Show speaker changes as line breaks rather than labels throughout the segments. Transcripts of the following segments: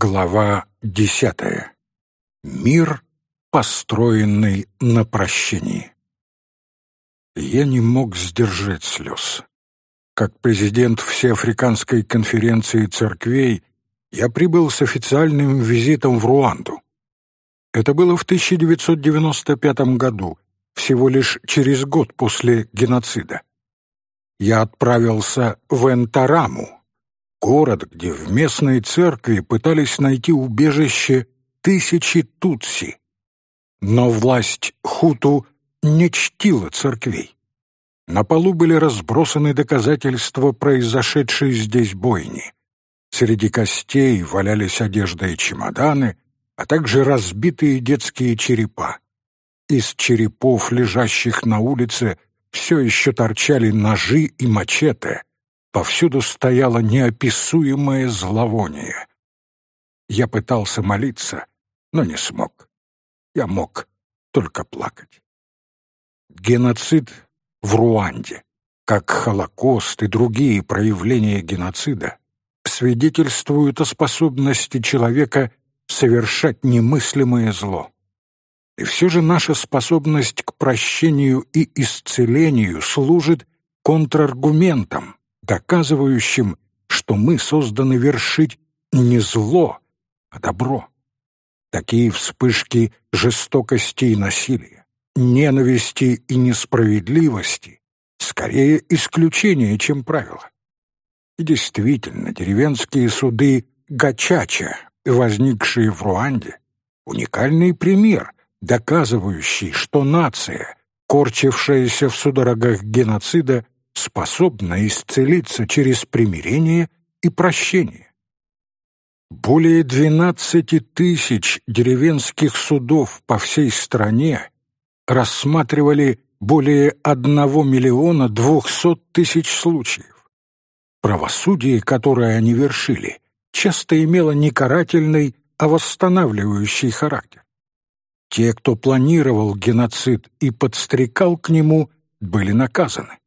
Глава десятая. Мир, построенный на прощении. Я не мог сдержать слез. Как президент Всеафриканской конференции церквей я прибыл с официальным визитом в Руанду. Это было в 1995 году, всего лишь через год после геноцида. Я отправился в Энтараму, город, где в местной церкви пытались найти убежище тысячи тутси. Но власть хуту не чтила церквей. На полу были разбросаны доказательства произошедшей здесь бойни. Среди костей валялись одежда и чемоданы, а также разбитые детские черепа. Из черепов, лежащих на улице, все еще торчали ножи и мачете — Повсюду стояло неописуемое зловоние. Я пытался молиться, но не смог. Я мог только плакать. Геноцид в Руанде, как Холокост и другие проявления геноцида, свидетельствуют о способности человека совершать немыслимое зло. И все же наша способность к прощению и исцелению служит контраргументом, доказывающим, что мы созданы вершить не зло, а добро. Такие вспышки жестокости и насилия, ненависти и несправедливости скорее исключение, чем правило. И действительно, деревенские суды Гачача, возникшие в Руанде, уникальный пример, доказывающий, что нация, корчившаяся в судорогах геноцида, способна исцелиться через примирение и прощение. Более двенадцати тысяч деревенских судов по всей стране рассматривали более одного миллиона двухсот тысяч случаев. Правосудие, которое они вершили, часто имело не карательный, а восстанавливающий характер. Те, кто планировал геноцид и подстрекал к нему, были наказаны.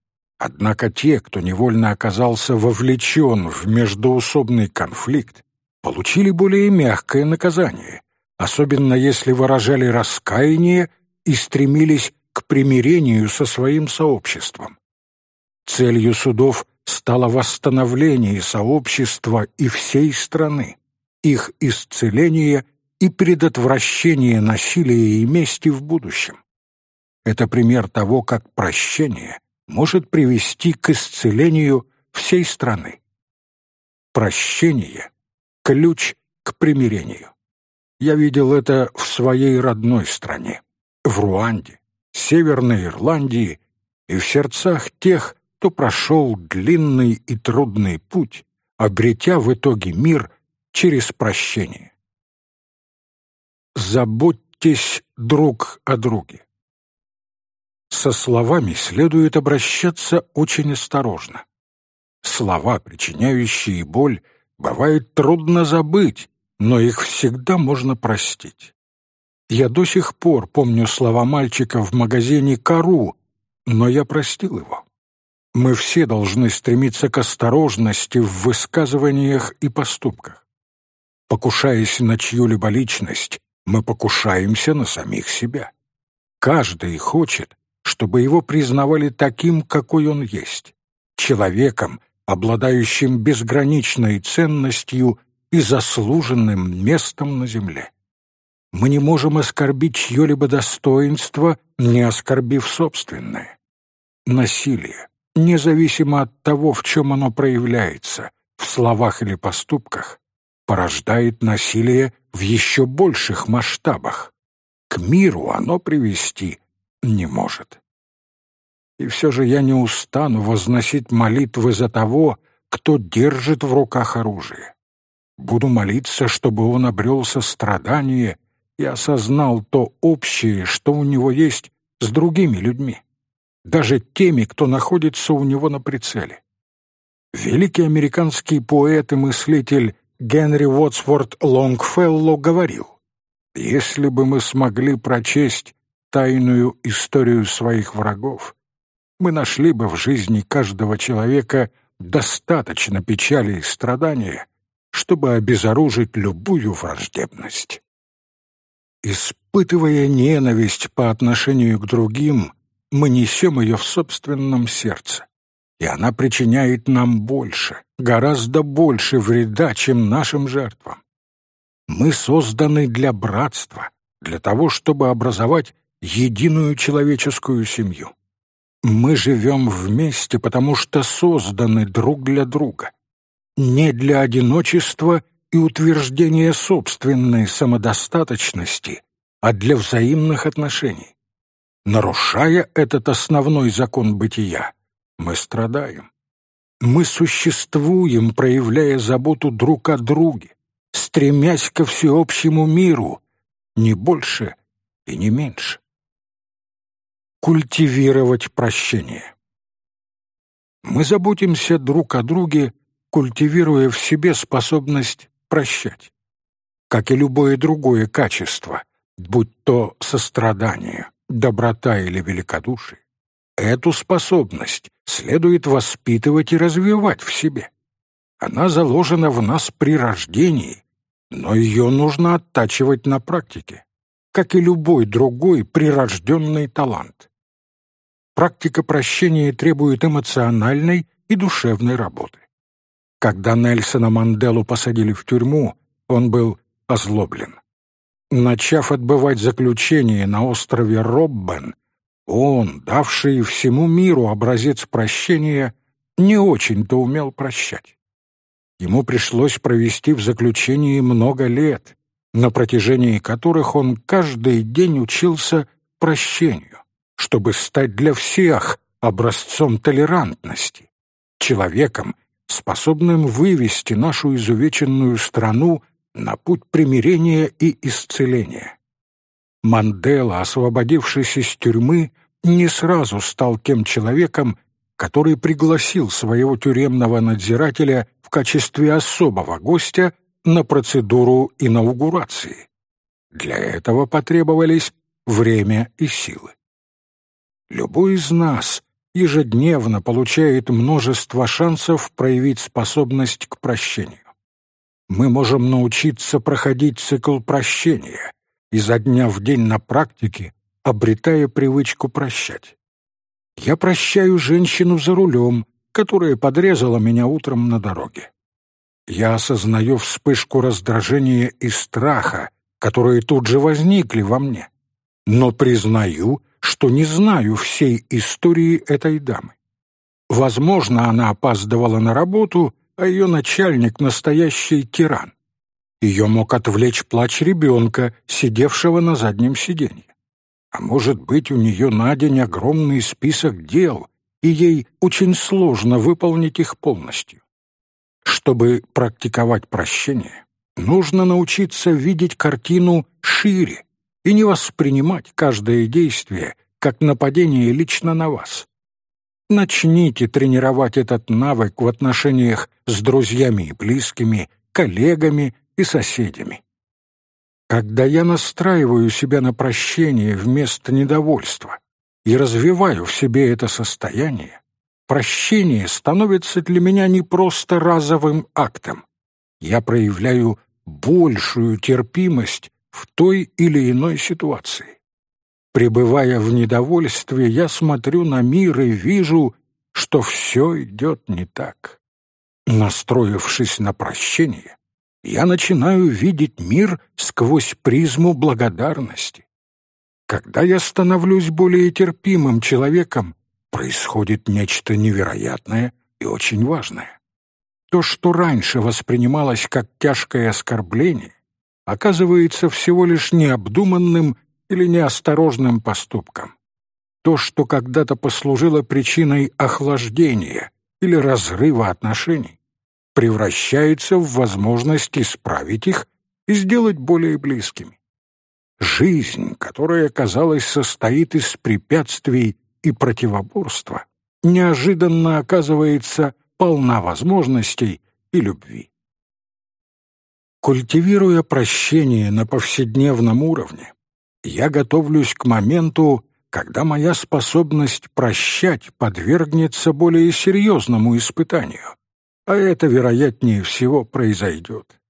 Однако те, кто невольно оказался вовлечен в междоусобный конфликт, получили более мягкое наказание, особенно если выражали раскаяние и стремились к примирению со своим сообществом. Целью судов стало восстановление сообщества и всей страны, их исцеление и предотвращение насилия и мести в будущем. Это пример того, как прощение может привести к исцелению всей страны. Прощение — ключ к примирению. Я видел это в своей родной стране, в Руанде, Северной Ирландии и в сердцах тех, кто прошел длинный и трудный путь, обретя в итоге мир через прощение. Заботьтесь друг о друге со словами следует обращаться очень осторожно. Слова, причиняющие боль, бывает трудно забыть, но их всегда можно простить. Я до сих пор помню слова мальчика в магазине «Кару», но я простил его. Мы все должны стремиться к осторожности в высказываниях и поступках. Покушаясь на чью-либо личность, мы покушаемся на самих себя. Каждый хочет, чтобы его признавали таким, какой он есть, человеком, обладающим безграничной ценностью и заслуженным местом на земле. Мы не можем оскорбить чье-либо достоинство, не оскорбив собственное. Насилие, независимо от того, в чем оно проявляется, в словах или поступках, порождает насилие в еще больших масштабах. К миру оно привести не может. И все же я не устану возносить молитвы за того, кто держит в руках оружие. Буду молиться, чтобы он обрел сострадание и осознал то общее, что у него есть с другими людьми, даже теми, кто находится у него на прицеле. Великий американский поэт и мыслитель Генри Уотсворт Лонгфелло говорил, «Если бы мы смогли прочесть тайную историю своих врагов, мы нашли бы в жизни каждого человека достаточно печали и страдания, чтобы обезоружить любую враждебность. Испытывая ненависть по отношению к другим, мы несем ее в собственном сердце, и она причиняет нам больше, гораздо больше вреда, чем нашим жертвам. Мы созданы для братства, для того, чтобы образовать единую человеческую семью. Мы живем вместе, потому что созданы друг для друга. Не для одиночества и утверждения собственной самодостаточности, а для взаимных отношений. Нарушая этот основной закон бытия, мы страдаем. Мы существуем, проявляя заботу друг о друге, стремясь ко всеобщему миру, не больше и не меньше культивировать прощение. Мы заботимся друг о друге, культивируя в себе способность прощать. Как и любое другое качество, будь то сострадание, доброта или великодушие, эту способность следует воспитывать и развивать в себе. Она заложена в нас при рождении, но ее нужно оттачивать на практике, как и любой другой прирожденный талант. Практика прощения требует эмоциональной и душевной работы. Когда Нельсона Манделу посадили в тюрьму, он был озлоблен. Начав отбывать заключение на острове Роббен, он, давший всему миру образец прощения, не очень-то умел прощать. Ему пришлось провести в заключении много лет, на протяжении которых он каждый день учился прощению чтобы стать для всех образцом толерантности, человеком, способным вывести нашу изувеченную страну на путь примирения и исцеления. Мандела, освободившись из тюрьмы, не сразу стал тем человеком, который пригласил своего тюремного надзирателя в качестве особого гостя на процедуру инаугурации. Для этого потребовались время и силы. Любой из нас ежедневно получает множество шансов проявить способность к прощению. Мы можем научиться проходить цикл прощения, изо дня в день на практике, обретая привычку прощать. Я прощаю женщину за рулем, которая подрезала меня утром на дороге. Я осознаю вспышку раздражения и страха, которые тут же возникли во мне, но признаю, что не знаю всей истории этой дамы. Возможно, она опаздывала на работу, а ее начальник — настоящий тиран. Ее мог отвлечь плач ребенка, сидевшего на заднем сиденье. А может быть, у нее на день огромный список дел, и ей очень сложно выполнить их полностью. Чтобы практиковать прощение, нужно научиться видеть картину шире, и не воспринимать каждое действие как нападение лично на вас. Начните тренировать этот навык в отношениях с друзьями и близкими, коллегами и соседями. Когда я настраиваю себя на прощение вместо недовольства и развиваю в себе это состояние, прощение становится для меня не просто разовым актом. Я проявляю большую терпимость в той или иной ситуации. Пребывая в недовольстве, я смотрю на мир и вижу, что все идет не так. Настроившись на прощение, я начинаю видеть мир сквозь призму благодарности. Когда я становлюсь более терпимым человеком, происходит нечто невероятное и очень важное. То, что раньше воспринималось как тяжкое оскорбление, оказывается всего лишь необдуманным или неосторожным поступком. То, что когда-то послужило причиной охлаждения или разрыва отношений, превращается в возможность исправить их и сделать более близкими. Жизнь, которая, казалось, состоит из препятствий и противоборства, неожиданно оказывается полна возможностей и любви. Культивируя прощение на повседневном уровне, я готовлюсь к моменту, когда моя способность прощать подвергнется более серьезному испытанию, а это, вероятнее всего, произойдет.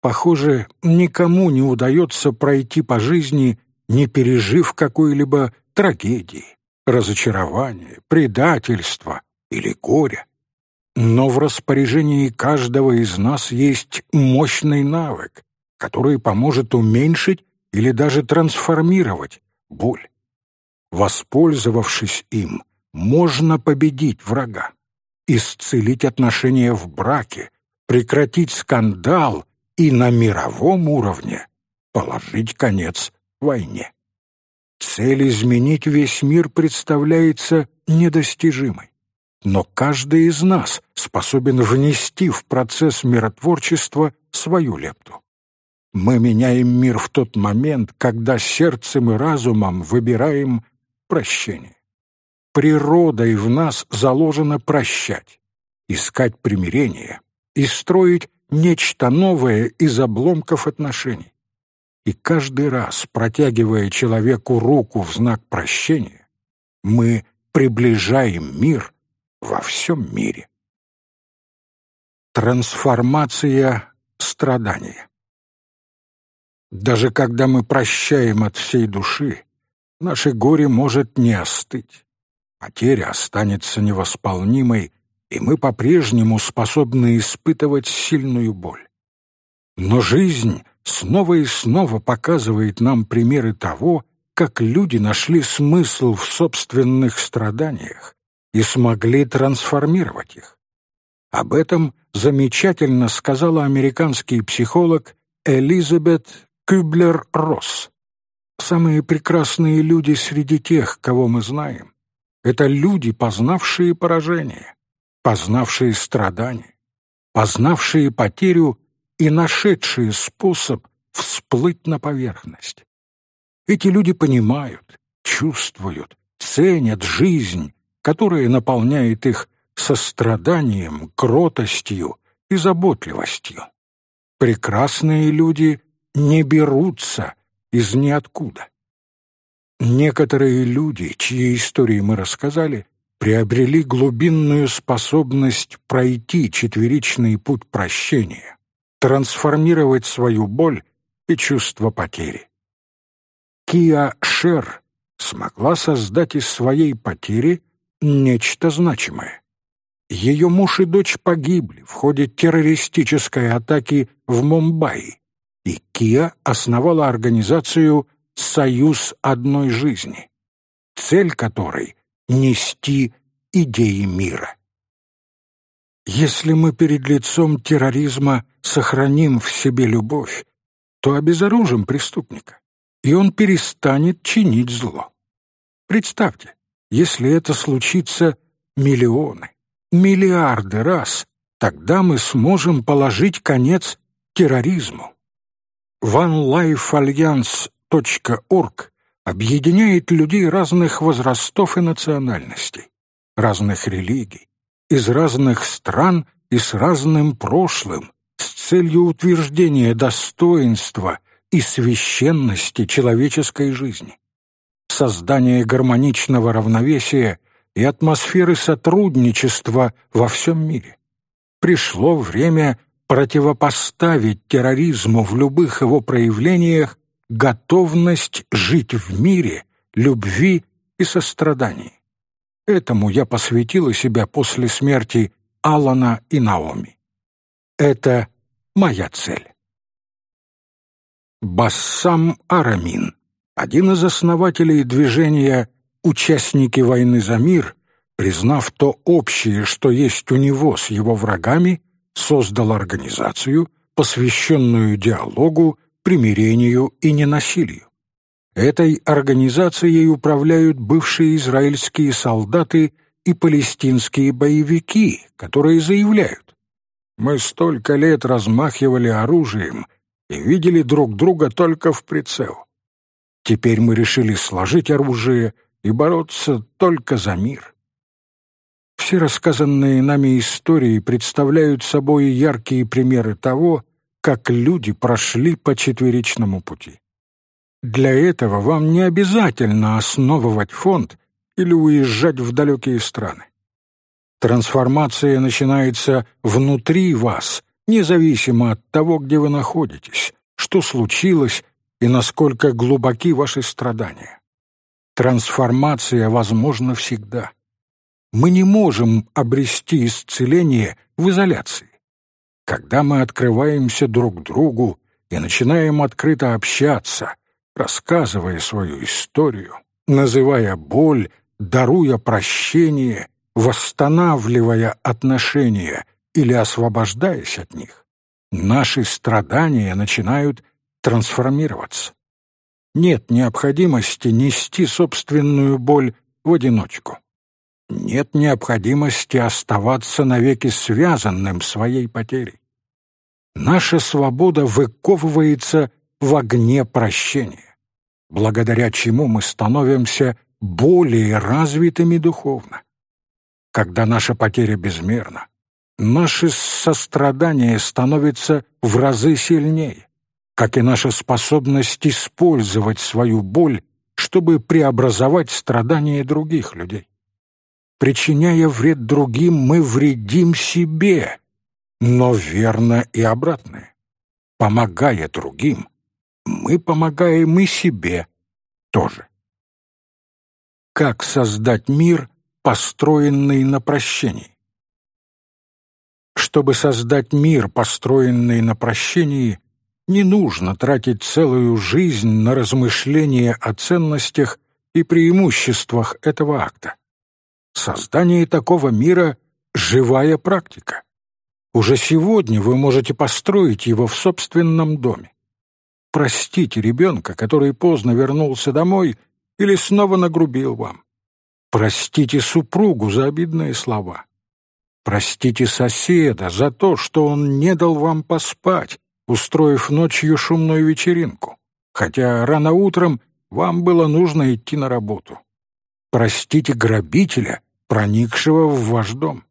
Похоже, никому не удается пройти по жизни, не пережив какой-либо трагедии, разочарования, предательства или горя. Но в распоряжении каждого из нас есть мощный навык, который поможет уменьшить или даже трансформировать боль. Воспользовавшись им, можно победить врага, исцелить отношения в браке, прекратить скандал и на мировом уровне положить конец войне. Цель изменить весь мир представляется недостижимой. Но каждый из нас способен внести в процесс миротворчества свою лепту. Мы меняем мир в тот момент, когда сердцем и разумом выбираем прощение. Природой в нас заложено прощать, искать примирение и строить нечто новое из обломков отношений. И каждый раз, протягивая человеку руку в знак прощения, мы приближаем мир во всем мире. Трансформация страдания. Даже когда мы прощаем от всей души, наше горе может не остыть. Потеря останется невосполнимой, и мы по-прежнему способны испытывать сильную боль. Но жизнь снова и снова показывает нам примеры того, как люди нашли смысл в собственных страданиях и смогли трансформировать их. Об этом замечательно сказала американский психолог Элизабет Кюблер-Росс. Самые прекрасные люди среди тех, кого мы знаем, это люди, познавшие поражение, познавшие страдания, познавшие потерю и нашедшие способ всплыть на поверхность. Эти люди понимают, чувствуют, ценят жизнь, которая наполняет их состраданием, кротостью и заботливостью. Прекрасные люди не берутся из ниоткуда. Некоторые люди, чьи истории мы рассказали, приобрели глубинную способность пройти четверичный путь прощения, трансформировать свою боль и чувство потери. Киа Шер смогла создать из своей потери нечто значимое. Ее муж и дочь погибли в ходе террористической атаки в Мумбаи, и Киа основала организацию «Союз одной жизни», цель которой нести идеи мира. Если мы перед лицом терроризма сохраним в себе любовь, то обезоружим преступника, и он перестанет чинить зло. Представьте, если это случится миллионы, миллиарды раз, тогда мы сможем положить конец терроризму. OneLifeAlliance.org объединяет людей разных возрастов и национальностей, разных религий, из разных стран и с разным прошлым, с целью утверждения достоинства и священности человеческой жизни, создания гармоничного равновесия и атмосферы сотрудничества во всем мире. Пришло время противопоставить терроризму в любых его проявлениях готовность жить в мире, любви и сострадании. Этому я посвятила себя после смерти Алана и Наоми. Это моя цель. Бассам Арамин, один из основателей движения «Участники войны за мир», признав то общее, что есть у него с его врагами, создал организацию, посвященную диалогу примирению и ненасилию. Этой организацией управляют бывшие израильские солдаты и палестинские боевики, которые заявляют, «Мы столько лет размахивали оружием и видели друг друга только в прицел. Теперь мы решили сложить оружие и бороться только за мир». Все рассказанные нами истории представляют собой яркие примеры того, как люди прошли по четверичному пути. Для этого вам не обязательно основывать фонд или уезжать в далекие страны. Трансформация начинается внутри вас, независимо от того, где вы находитесь, что случилось и насколько глубоки ваши страдания. Трансформация возможна всегда. Мы не можем обрести исцеление в изоляции. Когда мы открываемся друг другу и начинаем открыто общаться, рассказывая свою историю, называя боль, даруя прощение, восстанавливая отношения или освобождаясь от них, наши страдания начинают трансформироваться. Нет необходимости нести собственную боль в одиночку. Нет необходимости оставаться навеки связанным своей потерей. Наша свобода выковывается в огне прощения, благодаря чему мы становимся более развитыми духовно. Когда наша потеря безмерна, наше сострадание становится в разы сильнее, как и наша способность использовать свою боль, чтобы преобразовать страдания других людей. Причиняя вред другим, мы вредим себе, но верно и обратное. Помогая другим, мы помогаем и себе тоже. Как создать мир, построенный на прощении? Чтобы создать мир, построенный на прощении, не нужно тратить целую жизнь на размышления о ценностях и преимуществах этого акта. Создание такого мира — живая практика. Уже сегодня вы можете построить его в собственном доме. Простите ребенка, который поздно вернулся домой или снова нагрубил вам. Простите супругу за обидные слова. Простите соседа за то, что он не дал вам поспать, устроив ночью шумную вечеринку, хотя рано утром вам было нужно идти на работу. Простите грабителя, проникшего в ваш дом.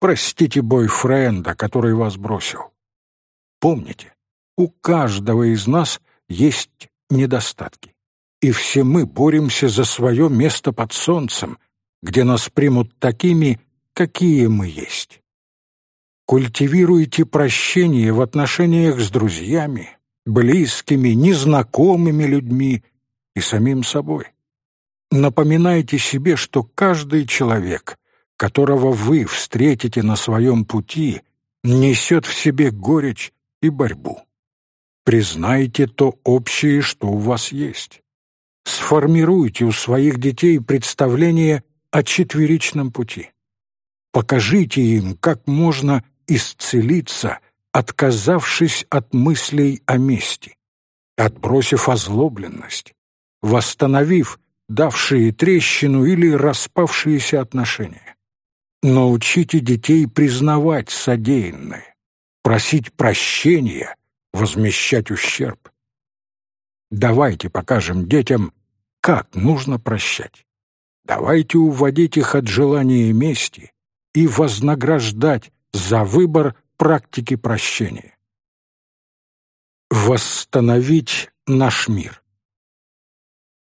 Простите бойфренда, который вас бросил. Помните, у каждого из нас есть недостатки, и все мы боремся за свое место под солнцем, где нас примут такими, какие мы есть. Культивируйте прощение в отношениях с друзьями, близкими, незнакомыми людьми и самим собой. Напоминайте себе, что каждый человек, которого вы встретите на своем пути, несет в себе горечь и борьбу. Признайте то общее, что у вас есть. Сформируйте у своих детей представление о четверичном пути. Покажите им, как можно исцелиться, отказавшись от мыслей о мести, отбросив озлобленность, восстановив давшие трещину или распавшиеся отношения. Научите детей признавать содеянное, просить прощения, возмещать ущерб. Давайте покажем детям, как нужно прощать. Давайте уводить их от желания мести и вознаграждать за выбор практики прощения. Восстановить наш мир.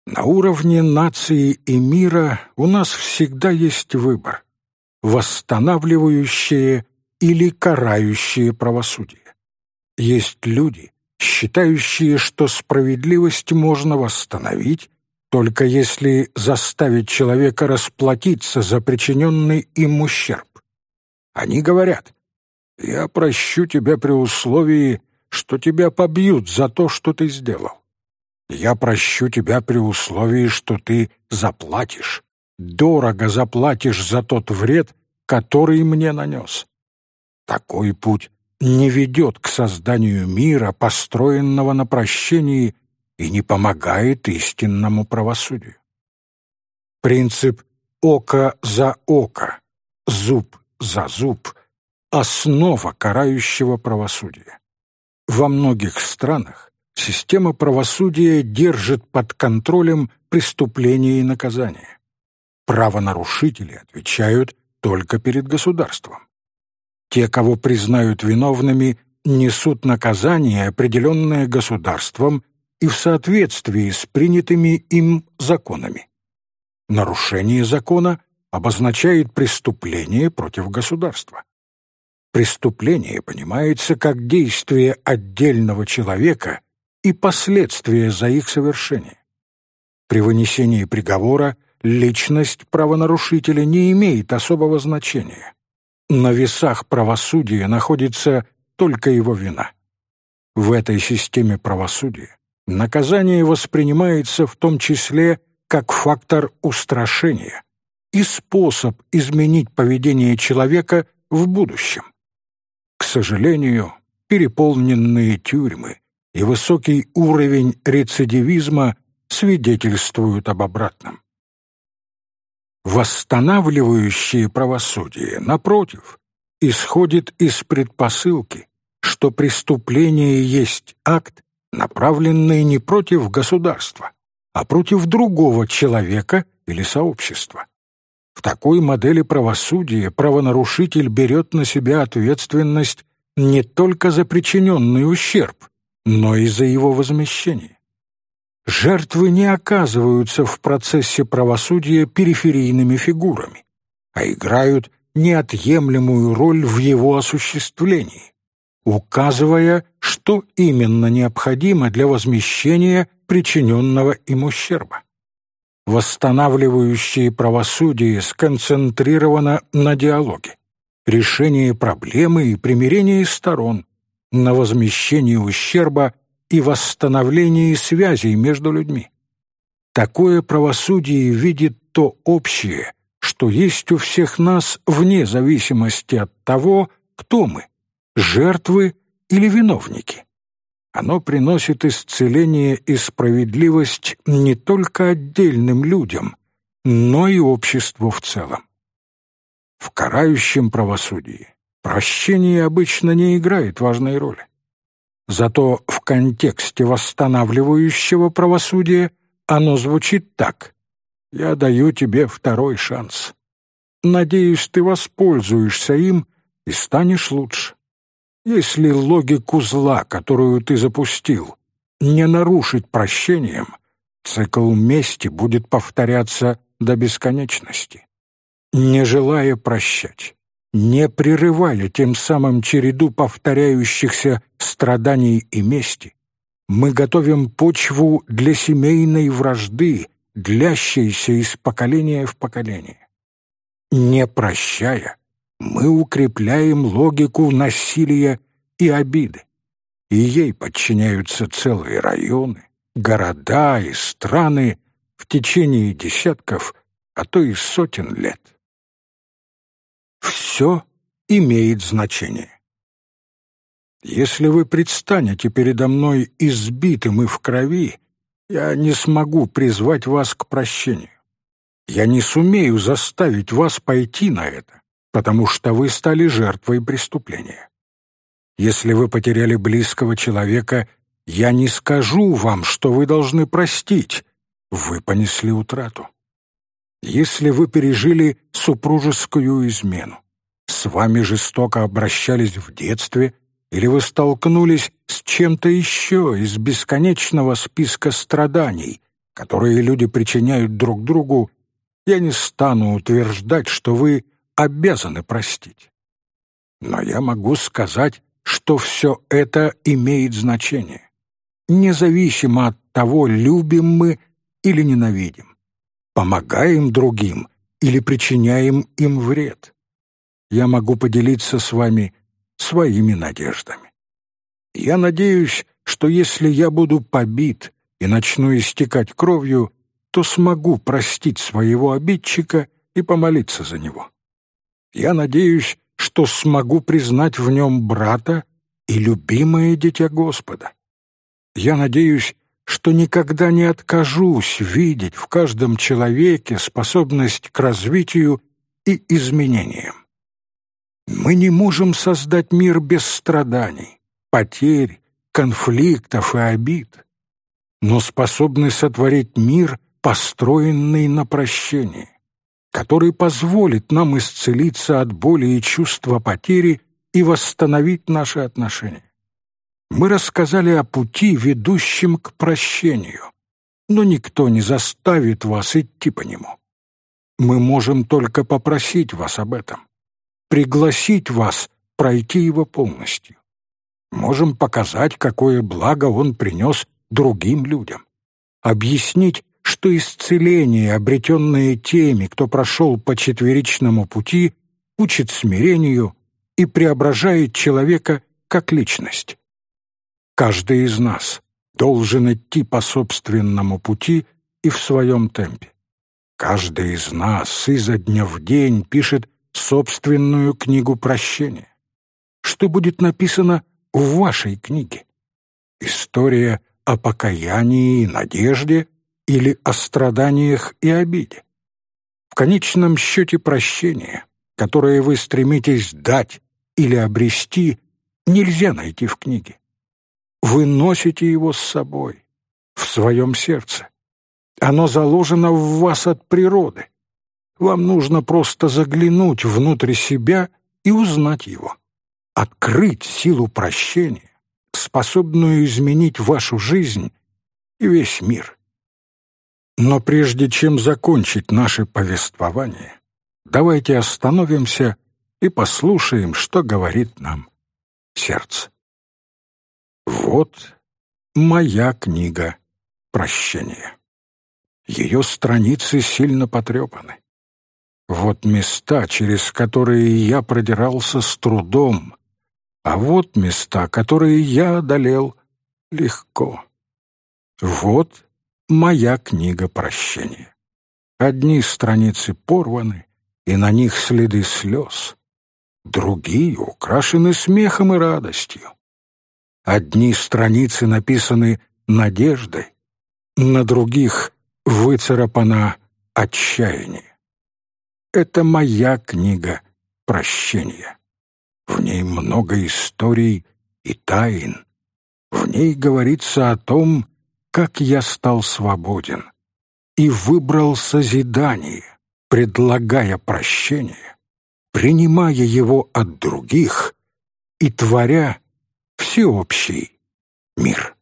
На уровне нации и мира у нас всегда есть выбор — восстанавливающее или карающее правосудие. Есть люди, считающие, что справедливость можно восстановить, только если заставить человека расплатиться за причиненный им ущерб. Они говорят, «Я прощу тебя при условии, что тебя побьют за то, что ты сделал. Я прощу тебя при условии, что ты заплатишь, дорого заплатишь за тот вред, который мне нанес. Такой путь не ведет к созданию мира, построенного на прощении, и не помогает истинному правосудию. Принцип «око за око», «зуб за зуб» — основа карающего правосудия. Во многих странах Система правосудия держит под контролем преступления и наказания. Правонарушители отвечают только перед государством. Те, кого признают виновными, несут наказание, определенное государством и в соответствии с принятыми им законами. Нарушение закона обозначает преступление против государства. Преступление понимается как действие отдельного человека и последствия за их совершение. При вынесении приговора личность правонарушителя не имеет особого значения. На весах правосудия находится только его вина. В этой системе правосудия наказание воспринимается в том числе как фактор устрашения и способ изменить поведение человека в будущем. К сожалению, переполненные тюрьмы и высокий уровень рецидивизма свидетельствуют об обратном. Восстанавливающее правосудие, напротив, исходит из предпосылки, что преступление есть акт, направленный не против государства, а против другого человека или сообщества. В такой модели правосудия правонарушитель берет на себя ответственность не только за причиненный ущерб, но и за его возмещение. Жертвы не оказываются в процессе правосудия периферийными фигурами, а играют неотъемлемую роль в его осуществлении, указывая, что именно необходимо для возмещения причиненного им ущерба. Восстанавливающее правосудие сконцентрировано на диалоге, решении проблемы и примирении сторон, на возмещении ущерба и восстановлении связей между людьми. Такое правосудие видит то общее, что есть у всех нас вне зависимости от того, кто мы — жертвы или виновники. Оно приносит исцеление и справедливость не только отдельным людям, но и обществу в целом. В карающем правосудии прощение обычно не играет важной роли. Зато в контексте восстанавливающего правосудия оно звучит так. «Я даю тебе второй шанс. Надеюсь, ты воспользуешься им и станешь лучше. Если логику зла, которую ты запустил, не нарушить прощением, цикл мести будет повторяться до бесконечности. Не желая прощать, не прерывая тем самым череду повторяющихся страданий и мести, мы готовим почву для семейной вражды, длящейся из поколения в поколение. Не прощая, мы укрепляем логику насилия и обиды, и ей подчиняются целые районы, города и страны в течение десятков, а то и сотен лет все имеет значение. Если вы предстанете передо мной избитым и в крови, я не смогу призвать вас к прощению. Я не сумею заставить вас пойти на это, потому что вы стали жертвой преступления. Если вы потеряли близкого человека, я не скажу вам, что вы должны простить. Вы понесли утрату. Если вы пережили супружескую измену, с вами жестоко обращались в детстве или вы столкнулись с чем-то еще из бесконечного списка страданий, которые люди причиняют друг другу, я не стану утверждать, что вы обязаны простить. Но я могу сказать, что все это имеет значение, независимо от того, любим мы или ненавидим, помогаем другим или причиняем им вред я могу поделиться с вами своими надеждами. Я надеюсь, что если я буду побит и начну истекать кровью, то смогу простить своего обидчика и помолиться за него. Я надеюсь, что смогу признать в нем брата и любимое дитя Господа. Я надеюсь, что никогда не откажусь видеть в каждом человеке способность к развитию и изменениям. Мы не можем создать мир без страданий, потерь, конфликтов и обид, но способны сотворить мир, построенный на прощении, который позволит нам исцелиться от боли и чувства потери и восстановить наши отношения. Мы рассказали о пути, ведущем к прощению, но никто не заставит вас идти по нему. мы можем только попросить вас об этом, пригласить вас пройти его полностью. Можем показать, какое благо он принес другим людям, объяснить, что исцеление, обретенное теми, кто прошел по четверичному пути, учит смирению и преображает человека как личность. Каждый из нас должен идти по собственному пути и в своем темпе. Каждый из нас изо дня в день пишет собственную книгу прощения. Что будет написано в вашей книге? История о покаянии и надежде или о страданиях и обиде? В конечном счете прощение, которое вы стремитесь дать или обрести, нельзя найти в книге. Вы носите его с собой, в своем сердце. Оно заложено в вас от природы. Вам нужно просто заглянуть внутрь себя и узнать его. Открыть силу прощения, способную изменить вашу жизнь и весь мир. Но прежде чем закончить наше повествование, давайте остановимся и послушаем, что говорит нам сердце. Вот моя книга прощения. Ее страницы сильно потрепаны. Вот места, через которые я продирался с трудом, а вот места, которые я одолел легко. Вот моя книга прощения. Одни страницы порваны, и на них следы слез, другие украшены смехом и радостью. Одни страницы написаны надеждой, на других выцарапано отчаяние. Это моя книга прощения. В ней много историй и тайн. В ней говорится о том, как я стал свободен и выбрал созидание, предлагая прощение, принимая его от других и творя всеобщий мир.